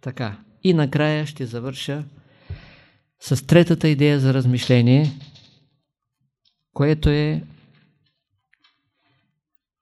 Така. И накрая ще завърша с третата идея за размишление, което е,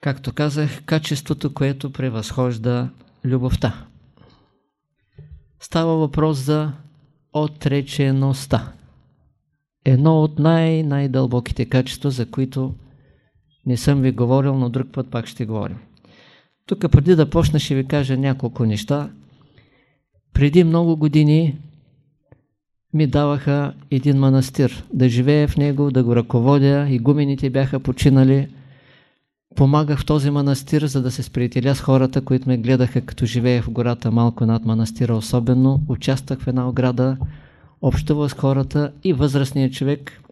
както казах, качеството, което превъзхожда любовта. Става въпрос за отречеността. Едно от най-най-дълбоките качества, за които не съм ви говорил, но друг път пак ще говорим. Тук преди да почна ще ви кажа няколко неща. Преди много години ми даваха един манастир, да живея в него, да го ръководя, и гумените бяха починали. Помагах в този манастир, за да се сприятеля с хората, които ме гледаха като живея в гората малко над манастира особено. Участвах в една ограда, общувах с хората и възрастният човек,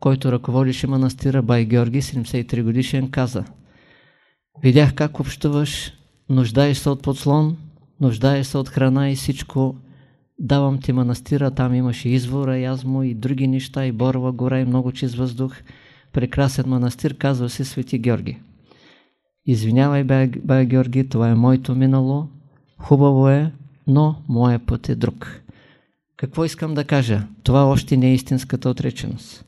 който ръководише манастира Бай Георги, 73 годишен, каза Видях как общуваш, нуждаеш се от подслон, нуждаеш се от храна и всичко. Давам ти манастира, там имаше извора, язмо и други неща, и борова гора, и много чист въздух. Прекрасен манастир, казва се Свети Георги. Извинявай, Бай Георги, това е моето минало, хубаво е, но моя път е друг. Какво искам да кажа? Това още не е истинската отреченост.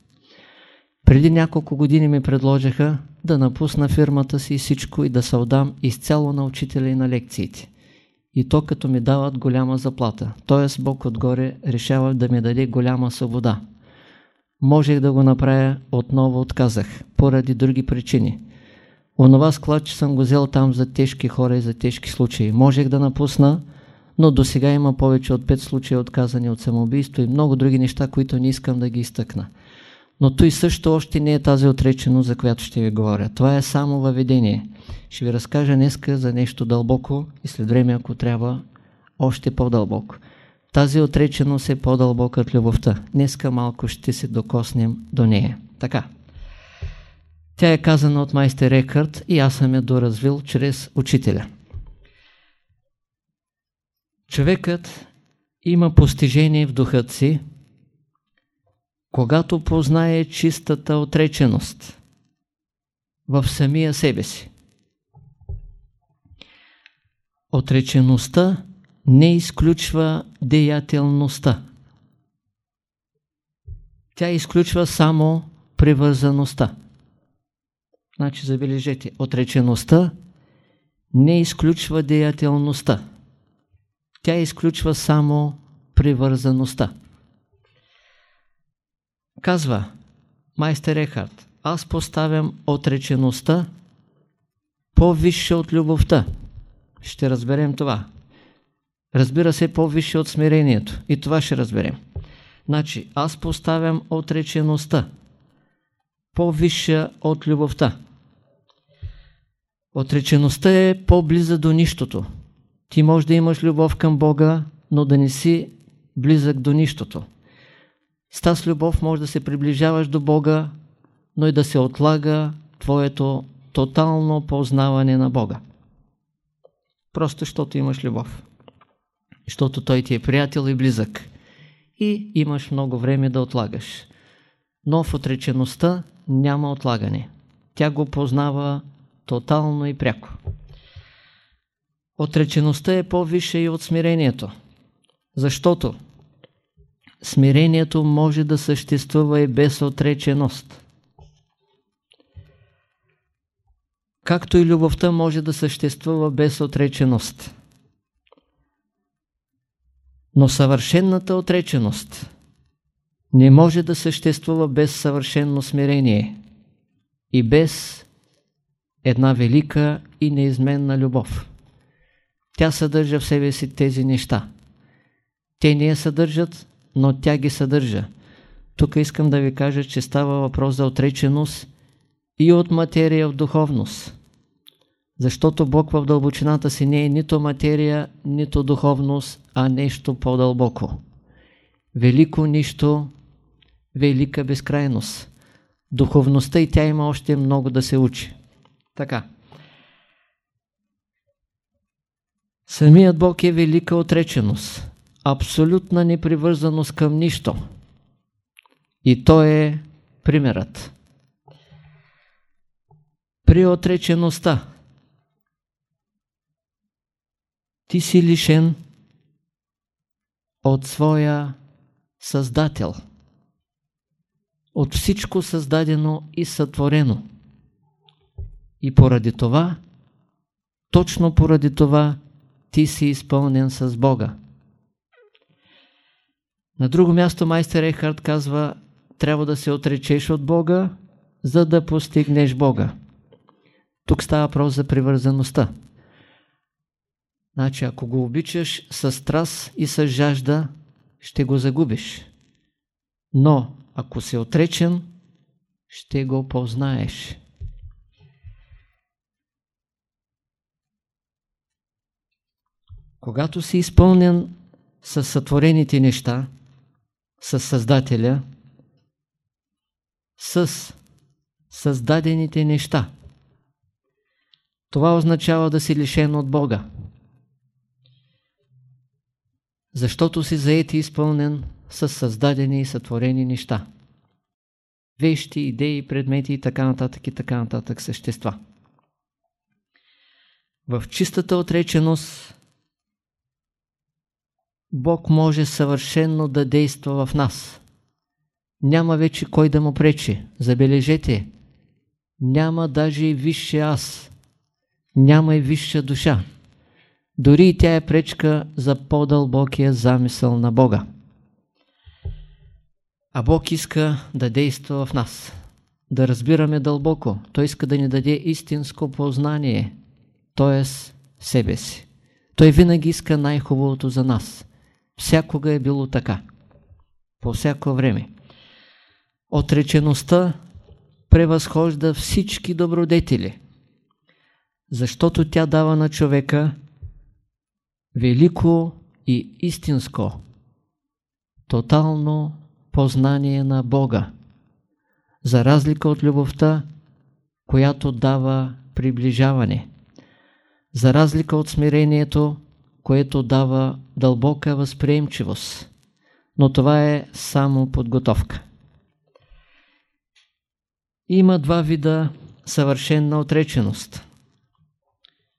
Преди няколко години ми предложиха да напусна фирмата си и всичко и да се отдам изцяло на учителя и на лекциите. И то като ми дават голяма заплата. Т.е. Бог отгоре решава да ми даде голяма свобода. Можех да го направя, отново отказах, поради други причини. Онова склад, че съм го взел там за тежки хора и за тежки случаи. Можех да напусна, но до сега има повече от 5 случаи отказани от самоубийство и много други неща, които не искам да ги изтъкна. Но той също още не е тази отреченост, за която ще ви говоря. Това е само въведение. Ще ви разкажа днеска за нещо дълбоко и след време, ако трябва, още по-дълбоко. Тази отреченост е по-дълбока от любовта. Днеска малко ще се докоснем до нея. Така. Тя е казана от майстер Екарт и аз съм я доразвил чрез учителя. Човекът има постижение в духът си, когато познае чистата отреченост в самия себе си. Отречеността не изключва деятелността. Тя изключва само привързаността. Значи, забележете, отречеността не изключва деятелността. Тя изключва само привързаността. Казва майстер Ехард, аз поставям отречеността по-висше от любовта. Ще разберем това. Разбира се, по-висше от смирението. И това ще разберем. Значи, аз поставям отречеността по-висша от любовта. Отречеността е по-близа до нищото. Ти можеш да имаш любов към Бога, но да не си близък до нищото. С тази любов може да се приближаваш до Бога, но и да се отлага твоето тотално познаване на Бога. Просто защото имаш любов. Защото Той ти е приятел и близък. И имаш много време да отлагаш. Но в отречеността няма отлагане. Тя го познава тотално и пряко. Отречеността е по-висша и от смирението. Защото смирението може да съществува и без отреченост. Както и любовта може да съществува без отреченост. Но съвършенната отреченост не може да съществува без съвършенно смирение и без една велика и неизменна любов. Тя съдържа в себе си тези неща. Те не я съдържат, но тя ги съдържа. Тук искам да ви кажа, че става въпрос за отреченост и от материя в духовност. Защото Бог в дълбочината си не е нито материя, нито духовност, а нещо по-дълбоко. Велико нищо, велика безкрайност. Духовността и тя има още много да се учи. Така. Самият Бог е велика отреченост абсолютна непривързаност към нищо. И то е примерът. При отречеността ти си лишен от своя Създател, от всичко създадено и сътворено. И поради това, точно поради това, ти си изпълнен с Бога. На друго място майстер Ехард казва, трябва да се отречеш от Бога, за да постигнеш Бога. Тук става въпрос за привързаността. Значи, ако го обичаш с страст и с жажда, ще го загубиш. Но, ако си отречен, ще го познаеш. Когато си изпълнен с сътворените неща, с Създателя, с създадените неща. Това означава да си лишен от Бога. Защото си заед и изпълнен с създадени и сътворени неща. Вещи, идеи, предмети и така нататък и така нататък същества. В чистата отреченост Бог може съвършенно да действа в нас. Няма вече кой да му пречи. Забележете, няма даже и висше аз. Няма и висша душа. Дори и тя е пречка за по-дълбокия замисъл на Бога. А Бог иска да действа в нас, да разбираме дълбоко. Той иска да ни даде истинско познание, т.е. себе си. Той винаги иска най-хубавото за нас. Всякога е било така. По всяко време. Отречеността превъзхожда всички добродетели, защото тя дава на човека велико и истинско, тотално познание на Бога, за разлика от любовта, която дава приближаване, за разлика от смирението, което дава дълбока възприемчивост. Но това е само подготовка. Има два вида съвършенна отреченост.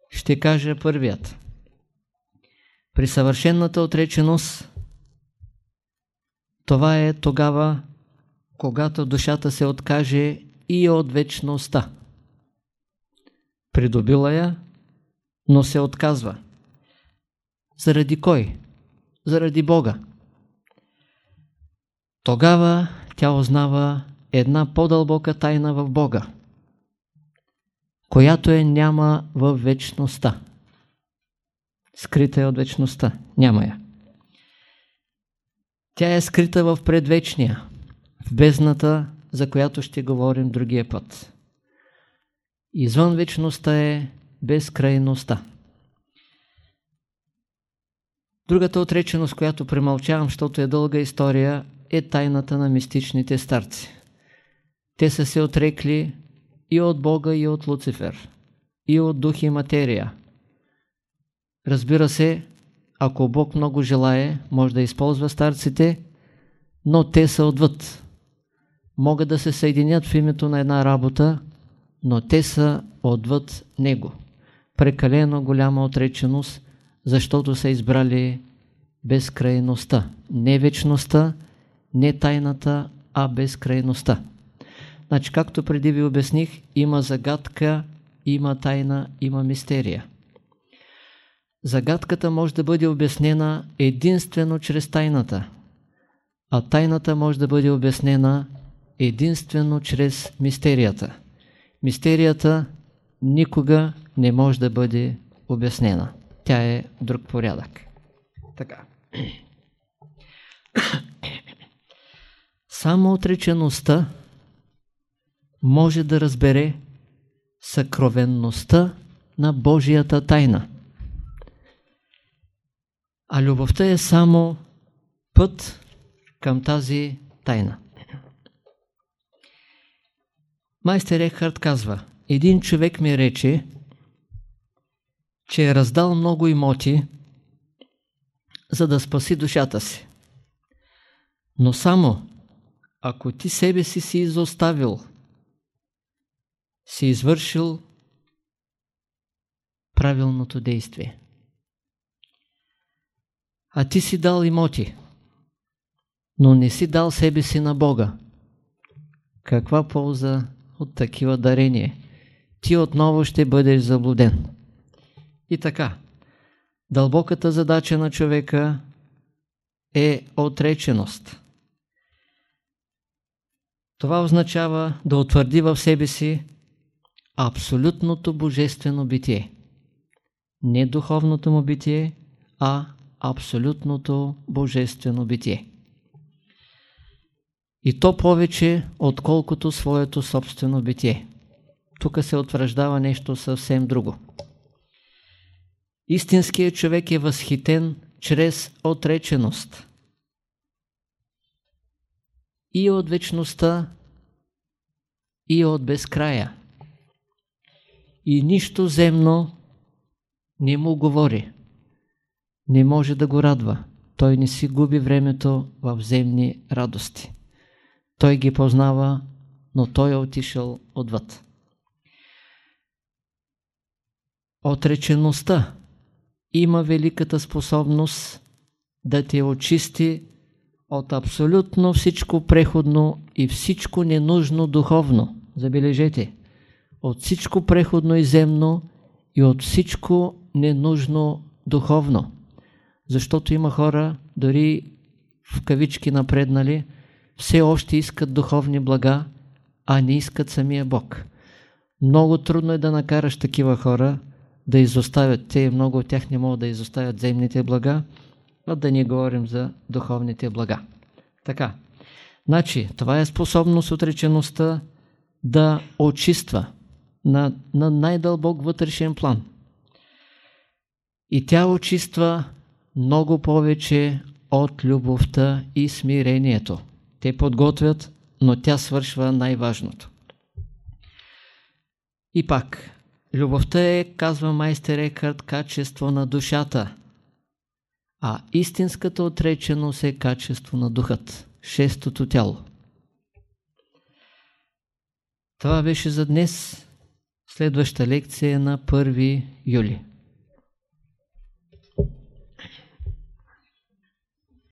Ще кажа първият. При съвършенната отреченост това е тогава, когато душата се откаже и от вечността. Придобила я, но се отказва. Заради кой? Заради Бога. Тогава тя узнава една по-дълбока тайна в Бога, която е няма в вечността. Скрита е от вечността. Няма я. Тя е скрита в предвечния, в бездната, за която ще говорим другия път. Извън вечността е безкрайността. Другата отреченост, която премълчавам, защото е дълга история, е тайната на мистичните старци. Те са се отрекли и от Бога, и от Луцифер, и от дух и материя. Разбира се, ако Бог много желае, може да използва старците, но те са отвъд. Могат да се съединят в името на една работа, но те са отвъд Него. Прекалено голяма отреченост, защото са избрали безкрайността. Не вечността, не тайната, а безкрайността. Значи, както преди ви обясних, има загадка, има тайна, има мистерия. Загадката може да бъде обяснена единствено чрез тайната, а тайната може да бъде обяснена единствено чрез мистерията. Мистерията никога не може да бъде обяснена. Тя е друг порядък. Така. Само отречеността може да разбере съкровенността на Божията тайна. А любовта е само път към тази тайна. Майстер Екхарт казва, един човек ми рече, че е раздал много имоти, за да спаси душата си. Но само, ако ти себе си си изоставил си извършил правилното действие. А ти си дал имоти, но не си дал себе си на Бога. Каква полза от такива дарения? Ти отново ще бъдеш заблуден. И така, дълбоката задача на човека е отреченост. Това означава да утвърди в себе си абсолютното божествено битие. Не духовното му битие, а абсолютното божествено битие. И то повече, отколкото своето собствено битие. Тук се утвърждава нещо съвсем друго. Истинският човек е възхитен чрез отреченост. И от вечността, и от безкрая. И нищо земно не му говори. Не може да го радва. Той не си губи времето в земни радости. Той ги познава, но той е отишъл отвъд. Отречеността има великата способност да те очисти от абсолютно всичко преходно и всичко ненужно духовно. Забележете, от всичко преходно и земно и от всичко ненужно духовно. Защото има хора, дори в кавички напреднали, все още искат духовни блага, а не искат самия Бог. Много трудно е да накараш такива хора да изоставят. Те много от тях не могат да изоставят земните блага, а да не говорим за духовните блага. Така. Значи, това е способност отречеността да очиства на, на най-дълбок вътрешен план. И тя очиства много повече от любовта и смирението. Те подготвят, но тя свършва най-важното. И пак, любовта е, казва майстер Екарт, качество на душата, а истинската отреченост е качество на духът, шестото тяло. Това беше за днес. Следваща лекция е на 1 юли.